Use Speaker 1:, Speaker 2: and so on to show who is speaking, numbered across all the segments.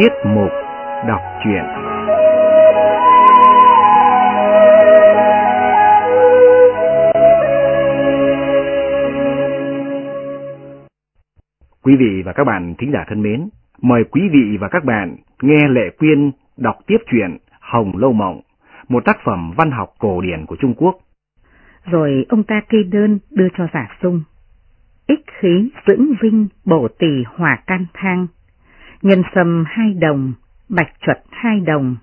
Speaker 1: Tiết mục đọc truyện Quý vị và các bạn thính giả thân mến, mời quý vị và các bạn nghe Lệ Quyên đọc tiếp truyện Hồng Lâu Mộng, một tác phẩm văn học cổ điển của Trung Quốc.
Speaker 2: Rồi ông ta kê đơn đưa cho giả sung. Ích khí dưỡng vinh bổ tỷ hỏa can thang, nhân sâm hai đồng, bạch chuột hai đồng,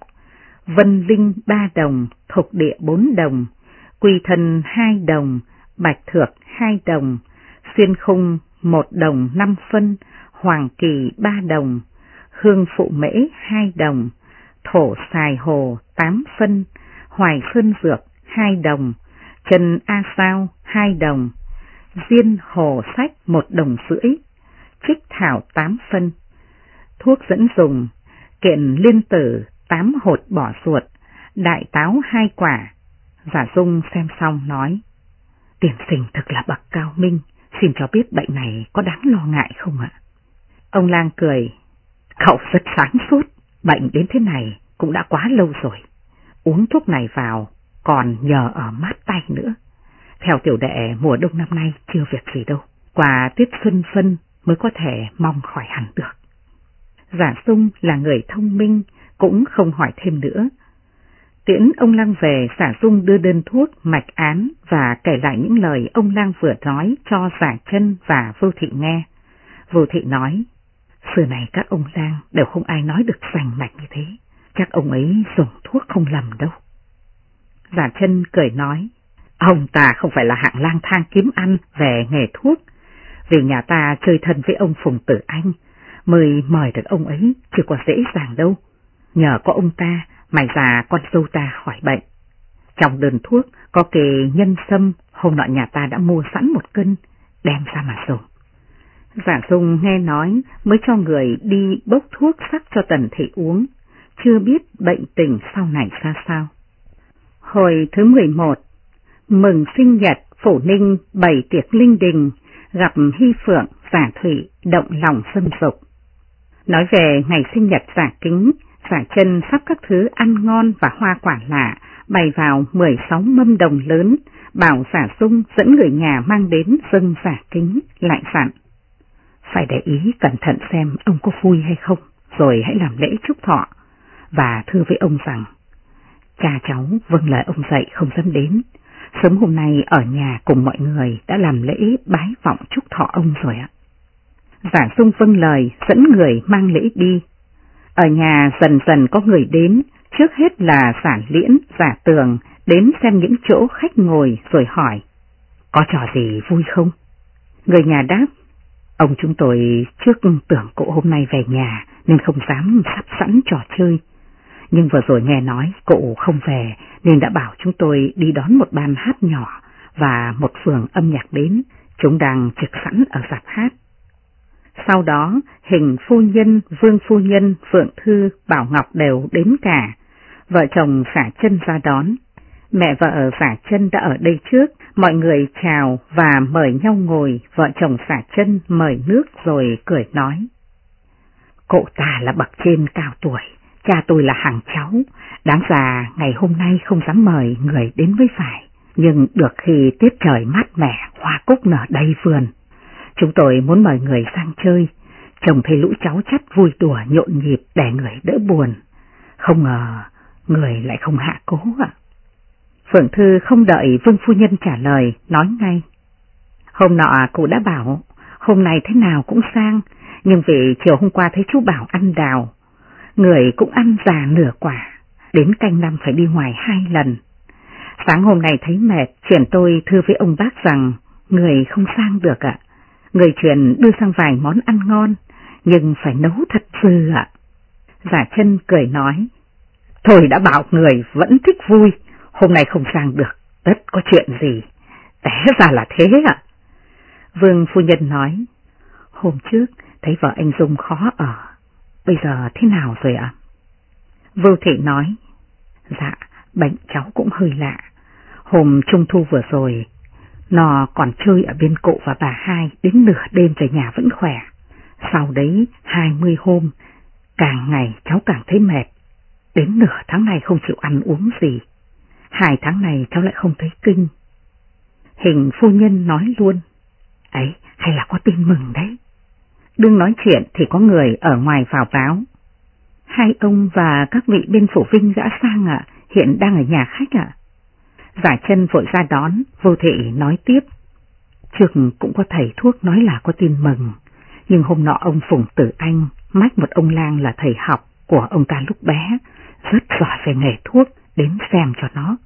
Speaker 2: vân linh ba đồng, thục địa bốn đồng, quy thân hai đồng, bạch thược hai đồng, xuyên khung một đồng năm phân, hoàng kỳ ba đồng, hương phụ mễ hai đồng, thổ xài hồ tám phân, hoài sơn dược hai đồng, trần A Sao hai đồng, diên hồ sách một đồng rưỡi, trích thảo tám phân, thuốc dẫn dùng, kiện liên tử tám hột bỏ ruột, đại táo hai quả. Giả Dung xem xong nói, tiền sinh thực là bậc cao minh, xin cho biết bệnh này có đáng lo ngại không ạ? Ông lang cười, cậu rất sáng suốt, bệnh đến thế này cũng đã quá lâu rồi. Uống thuốc này vào còn nhờ ở mát tay nữa. Theo tiểu đệ mùa đông năm nay chưa việc gì đâu, quà tiết xuân phân mới có thể mong khỏi hẳn được. Giả sung là người thông minh, cũng không hỏi thêm nữa. Tiễn ông Lang về, giả dung đưa đơn thuốc, mạch án và kể lại những lời ông Lang vừa nói cho giả chân và vô thị nghe. Vô thị nói, xưa này các ông Lang đều không ai nói được sành mạch như thế, chắc ông ấy dùng thuốc không lầm đâu. Giả chân cười nói, ông ta không phải là hạng lang thang kiếm ăn về nghề thuốc, vì nhà ta chơi thân với ông Phùng Tử Anh, mời mời được ông ấy chưa có dễ dàng đâu. Nhờ có ông ta mày già con dâu ta khỏi bệnh. Trong đơn thuốc có kề nhân sâm, hôm nọ nhà ta đã mua sẵn một cân, đem ra mà dùng. Giả Dung nghe nói mới cho người đi bốc thuốc sắc cho Tần Thị uống, chưa biết bệnh tình sau này ra sao. Hồi thứ 11, mừng sinh nhật Phổ Ninh bày tiệc linh đình, gặp Hy Phượng, Giả Thủy, động lòng xâm dục. Nói về ngày sinh nhật giả kính, giả chân sắp các thứ ăn ngon và hoa quả lạ, bày vào 16 mâm đồng lớn, bảo giả sung dẫn người nhà mang đến dâng giả kính, lại dặn. Phải để ý cẩn thận xem ông có vui hay không, rồi hãy làm lễ chúc thọ, và thưa với ông rằng, cha cháu vâng lời ông dạy không dám đến, sớm hôm nay ở nhà cùng mọi người đã làm lễ bái vọng chúc thọ ông rồi ạ và sung vâng lời dẫn người mang lễ đi. Ở nhà dần dần có người đến, trước hết là giả liễn, giả tường, đến xem những chỗ khách ngồi rồi hỏi, có trò gì vui không? Người nhà đáp, ông chúng tôi trước tưởng cụ hôm nay về nhà nên không dám sắp sẵn trò chơi. Nhưng vừa rồi nghe nói cụ không về nên đã bảo chúng tôi đi đón một ban hát nhỏ và một phường âm nhạc đến, chúng đang trực sẵn ở dạp hát. Sau đó, hình phu nhân, vương phu nhân, phượng thư, bảo ngọc đều đến cả. Vợ chồng xả chân ra đón. Mẹ vợ xả chân đã ở đây trước, mọi người chào và mời nhau ngồi, vợ chồng xả chân mời nước rồi cười nói. Cậu ta là bậc trên cao tuổi, cha tôi là hàng cháu, đáng già ngày hôm nay không dám mời người đến với phải, nhưng được khi tiết trời mát mẻ, hoa cúc nở đầy vườn, Chúng tôi muốn mời người sang chơi, chồng thấy lũ cháu chắt vui đùa nhộn nhịp để người đỡ buồn. Không ngờ, người lại không hạ cố ạ. Phượng Thư không đợi Vương Phu Nhân trả lời, nói ngay. Hôm nọ cụ đã bảo, hôm nay thế nào cũng sang, nhưng vì chiều hôm qua thấy chú bảo ăn đào, người cũng ăn già nửa quả, đến canh năm phải đi ngoài hai lần. Sáng hôm nay thấy mệt, chuyển tôi thư với ông bác rằng, người không sang được ạ. Người truyền đưa sang vài món ăn ngon, nhưng phải nấu thật dư ạ. Giả chân cười nói, Thôi đã bảo người vẫn thích vui, hôm nay không sang được, tất có chuyện gì, té ra là thế ạ. Vương phu nhân nói, hôm trước thấy vợ anh Dung khó ở, bây giờ thế nào rồi ạ? Vưu thị nói, dạ, bệnh cháu cũng hơi lạ, hôm trung thu vừa rồi nó còn chơi ở bên cụ và bà hai đến nửa đêm về nhà vẫn khỏe. Sau đấy hai mươi hôm, Càng ngày cháu càng thấy mệt, đến nửa tháng này không chịu ăn uống gì. Hai tháng này cháu lại không thấy kinh. Hình phu nhân nói luôn, ấy hay là có tin mừng đấy. Đừng nói chuyện thì có người ở ngoài vào báo. Hai ông và các vị bên phủ vinh đã sang ạ, hiện đang ở nhà khách ạ. Giả chân vội ra đón, vô thị nói tiếp. Trước cũng có thầy thuốc nói là có tin mừng, nhưng hôm nọ ông Phùng Tử Anh mách một ông lang là thầy học của ông ta lúc bé, rất giỏi về nghề thuốc, đến xem cho nó.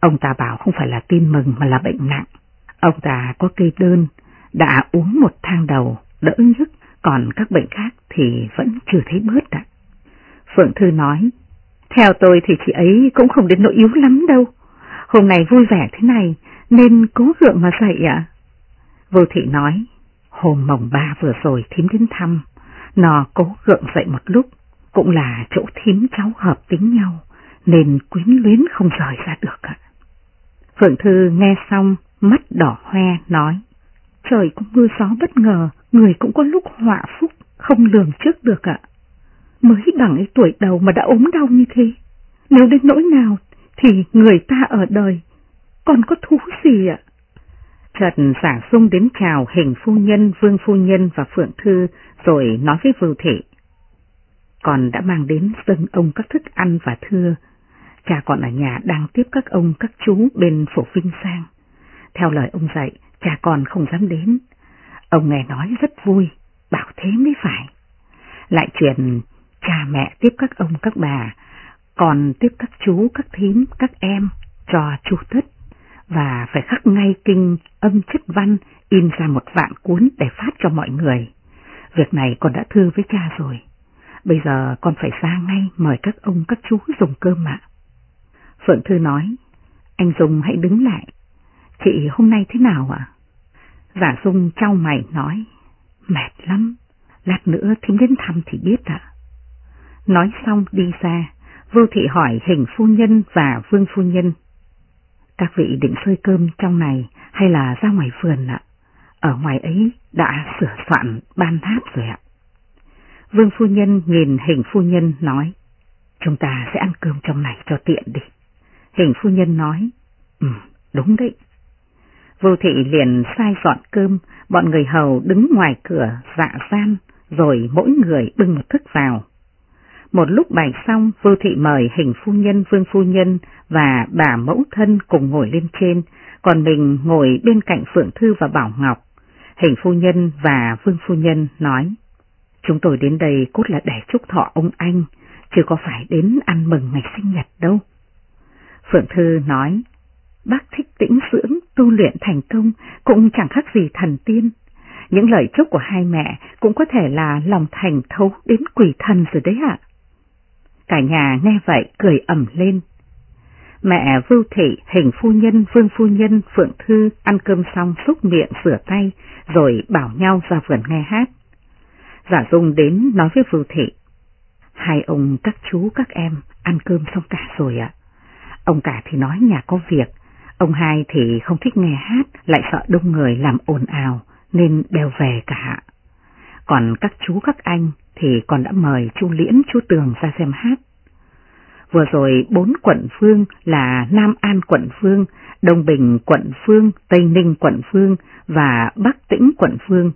Speaker 2: Ông ta bảo không phải là tin mừng mà là bệnh nặng. Ông ta có cây đơn, đã uống một thang đầu, đỡ nhức, còn các bệnh khác thì vẫn chưa thấy bớt ạ. Phượng Thư nói, theo tôi thì chị ấy cũng không đến nỗi yếu lắm đâu. Hôm nay vui vẻ thế này, nên cố gượng mà dậy ạ. Vô thị nói, hôm mồng ba vừa rồi thím đến thăm, nó cố gượng dậy một lúc, cũng là chỗ thím cháu hợp tính nhau, nên quyến luyến không rời ra được ạ. Phượng Thư nghe xong, mắt đỏ hoe, nói, trời cũng mưa gió bất ngờ, người cũng có lúc họa phúc, không lường trước được ạ. Mới bằng ấy tuổi đầu mà đã ốm đau như thế, nếu đến nỗi nào thì người ta ở đời, còn có thú gì ạ? Trần giả sung đến chào hình phu nhân, vương phu nhân và phượng thư rồi nói với vưu thị. Còn đã mang đến dâng ông các thức ăn và thưa, cha còn ở nhà đang tiếp các ông các chú bên phổ vinh sang. Theo lời ông dạy, cha con không dám đến. Ông nghe nói rất vui, bảo thế mới phải. Lại chuyện cha mẹ tiếp các ông các bà, còn tiếp các chú, các thím, các em cho chu tất và phải khắc ngay kinh âm chất văn in ra một vạn cuốn để phát cho mọi người. Việc này con đã thư với cha rồi. Bây giờ con phải ra ngay mời các ông các chú dùng cơm ạ. Phượng Thư nói, anh Dung hãy đứng lại. Chị hôm nay thế nào ạ? Giả Dung trao mày nói, mệt lắm, lát nữa thím đến thăm thì biết ạ. Nói xong đi ra, vô thị hỏi hình phu nhân và vương phu nhân. Các vị định xơi cơm trong này hay là ra ngoài vườn ạ? Ở ngoài ấy đã sửa soạn ban tháp rồi ạ. Vương phu nhân nhìn hình phu nhân nói, chúng ta sẽ ăn cơm trong này cho tiện đi. Hình phu nhân nói, ừ, đúng đấy. Vô thị liền sai dọn cơm, bọn người hầu đứng ngoài cửa dạ gian, rồi mỗi người bưng một thức vào. Một lúc bày xong, vô thị mời hình phu nhân, vương phu nhân và bà mẫu thân cùng ngồi lên trên, còn mình ngồi bên cạnh Phượng Thư và Bảo Ngọc. Hình phu nhân và vương phu nhân nói, chúng tôi đến đây cốt là để chúc thọ ông anh, chứ có phải đến ăn mừng ngày sinh nhật đâu. Phượng Thư nói, bác thích tĩnh dưỡng, tu luyện thành công, cũng chẳng khác gì thần tiên. Những lời chúc của hai mẹ cũng có thể là lòng thành thấu đến quỷ thần rồi đấy ạ. Cả nhà nghe vậy cười ẩm lên. Mẹ Vưu Thị, hình phu nhân, vương phu nhân, Phượng Thư ăn cơm xong xúc miệng rửa tay, rồi bảo nhau ra vườn nghe hát. Giả Dung đến nói với Vưu Thị. Hai ông các chú các em ăn cơm xong cả rồi ạ. Ông cả thì nói nhà có việc, ông hai thì không thích nghe hát, lại sợ đông người làm ồn ào, nên đều về cả. Còn các chú các anh thì còn đã mời chú Liễn chú Tường ra xem hát. Vừa rồi bốn quận phương là Nam An quận phương, Đông Bình quận phương, Tây Ninh quận phương và Bắc Tĩnh quận phương.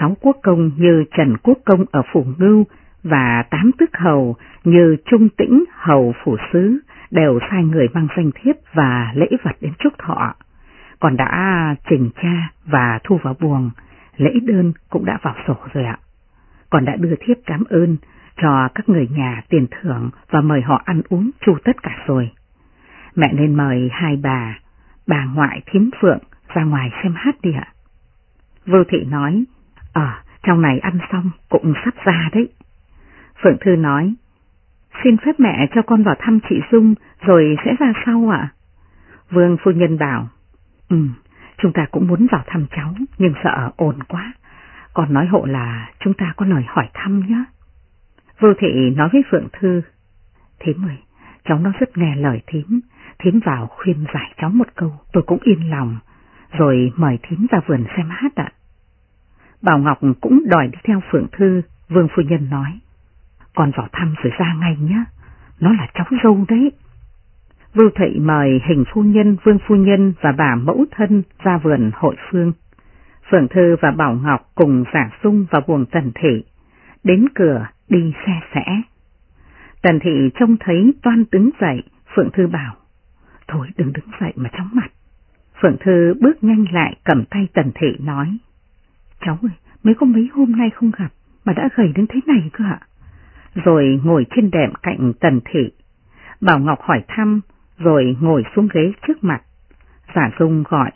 Speaker 2: Sáu quốc công như Trần Quốc Công ở Phủ Ngưu và tám tước hầu như Trung Tĩnh hầu Phủ Sứ đều sai người mang danh thiếp và lễ vật đến chúc thọ. Còn đã trình cha và thu vào buồng, lễ đơn cũng đã vào sổ rồi ạ. Còn đã đưa thiếp cảm ơn cho các người nhà tiền thưởng và mời họ ăn uống chu tất cả rồi. Mẹ nên mời hai bà, bà ngoại thiếm phượng ra ngoài xem hát đi ạ. Vô thị nói, ờ, trong này ăn xong cũng sắp ra đấy. Phượng Thư nói, xin phép mẹ cho con vào thăm chị Dung rồi sẽ ra sau ạ. Vương phu nhân bảo, ừ, chúng ta cũng muốn vào thăm cháu nhưng sợ ồn quá. Còn nói hộ là chúng ta có lời hỏi thăm nhé. Vô thị nói với Phượng Thư, Thím ơi, cháu nó rất nghe lời thím, thím vào khuyên giải cháu một câu, tôi cũng yên lòng, rồi mời thím ra vườn xem hát ạ. Bảo Ngọc cũng đòi đi theo Phượng Thư, Vương Phu Nhân nói, con vào thăm rồi ra ngay nhé, nó là cháu dâu đấy. Vưu Thị mời hình phu nhân, vương phu nhân và bà mẫu thân ra vườn hội phương. Phượng Thư và Bảo Ngọc cùng giả sung vào buồng tần thị, đến cửa đi xe sẽ. Tần thị trông thấy toan đứng dậy, Phượng Thư bảo, thôi đừng đứng dậy mà chóng mặt. Phượng Thư bước nhanh lại cầm tay Tần thị nói, cháu ơi, mới có mấy hôm nay không gặp mà đã gầy đến thế này cơ ạ. Rồi ngồi trên đệm cạnh Tần thị, Bảo Ngọc hỏi thăm, rồi ngồi xuống ghế trước mặt. Giả Dung gọi,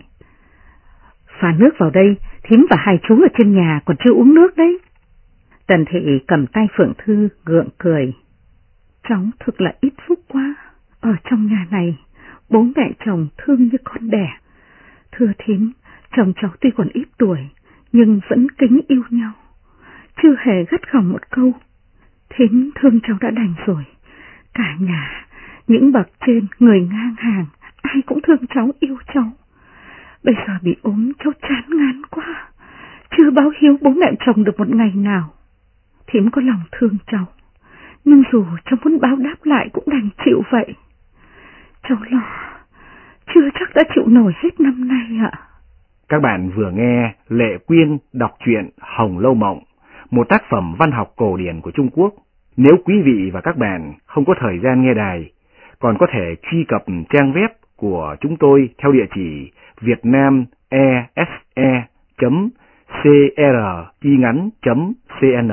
Speaker 2: pha nước vào đây, thím và hai chú ở trên nhà còn chưa uống nước đấy. Tần thị cầm tay Phượng Thư gượng cười. Cháu thực là ít phúc quá, ở trong nhà này, bố mẹ chồng thương như con đẻ. Thưa thím, chồng cháu tuy còn ít tuổi, nhưng vẫn kính yêu nhau. Chưa hề gắt gỏng một câu. Thím thương cháu đã đành rồi. Cả nhà, những bậc trên, người ngang hàng, ai cũng thương cháu yêu cháu. Bây giờ bị ốm cháu chán ngán quá, chưa báo hiếu bố mẹ chồng được một ngày nào. Thím có lòng thương cháu, nhưng dù cháu muốn báo đáp lại cũng đành chịu vậy. Cháu lo, chưa chắc đã chịu nổi hết năm nay ạ.
Speaker 1: Các bạn vừa nghe Lệ Quyên đọc truyện Hồng Lâu Mộng, một tác phẩm văn học cổ điển của Trung Quốc. Nếu quý vị và các bạn không có thời gian nghe đài, còn có thể truy cập trang web của chúng tôi theo địa chỉ vietnamese.cr.cn.